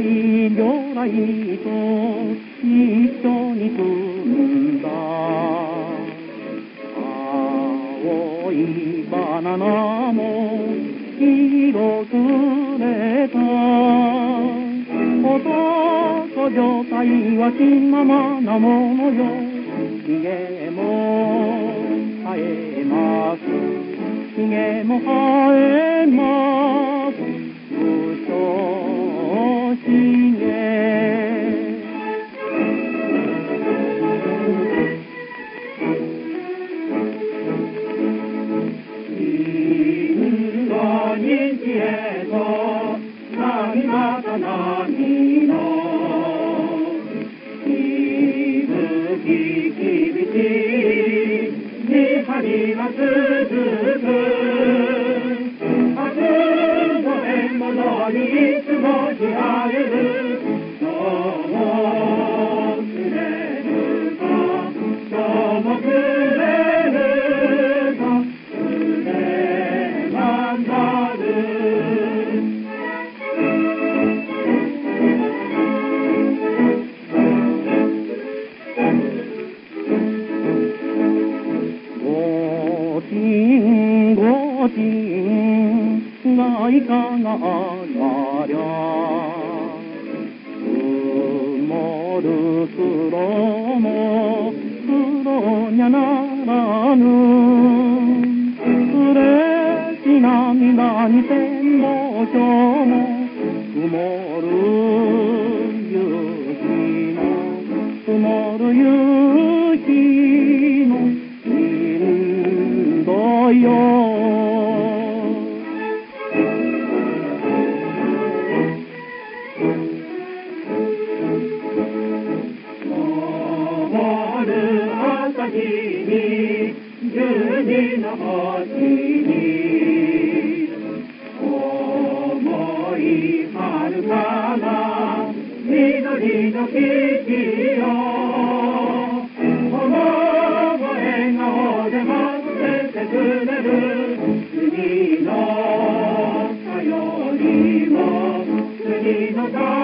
ない魚雷と一緒に飛んだ青いバナナも色くれた男女体は気ままなものよひげも生えますひげも生えますへと波また波の息吹き厳しい光が続く明日の獲物にいつも知られるどうごちんごちんがいかがなりゃ曇る黒も黒にゃならぬ嬉し涙に天皇賞も曇るよ。昇る朝日に十二の星に思いはるかな緑の木よこ待っててくれる次の頼りも次の頼り